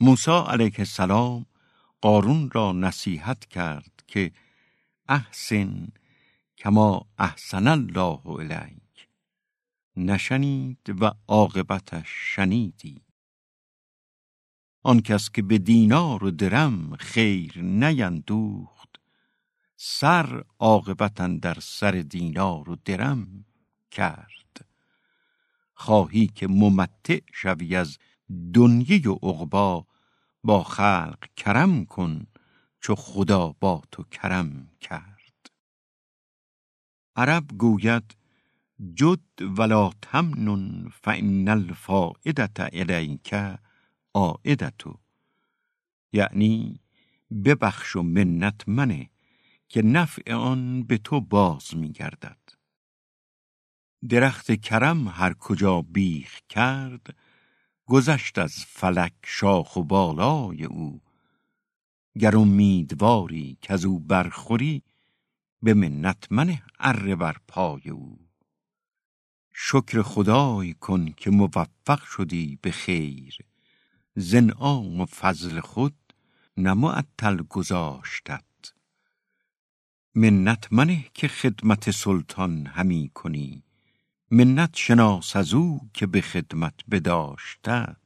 موسی علیه السلام قارون را نصیحت کرد که احسن کما احسن الله الیک. نشنید و عاقبتش شنیدی. آن کس که به دینار و درم خیر نیندوخت سر عاقبتا در سر دینار و درم کرد. خواهی که ممتع شوی از دنیی و عقبا با خلق کرم کن چو خدا با تو کرم کرد. عرب گوید جد ولا تمنن فان الفائدة الیک عائدتو یعنی ببخش و منت منه که نفع آن به تو باز میگردد. درخت کرم هر کجا بیخ کرد گذشت از فلک شاخ و بالای او. گر امیدواری که از او برخوری به منت منه اره بر پای او. شکر خدای کن که موفق شدی به خیر. زنعام و فضل خود نمعطل گذاشتت. منت منه که خدمت سلطان همی کنی. منت شناس از او که به خدمت بداشتت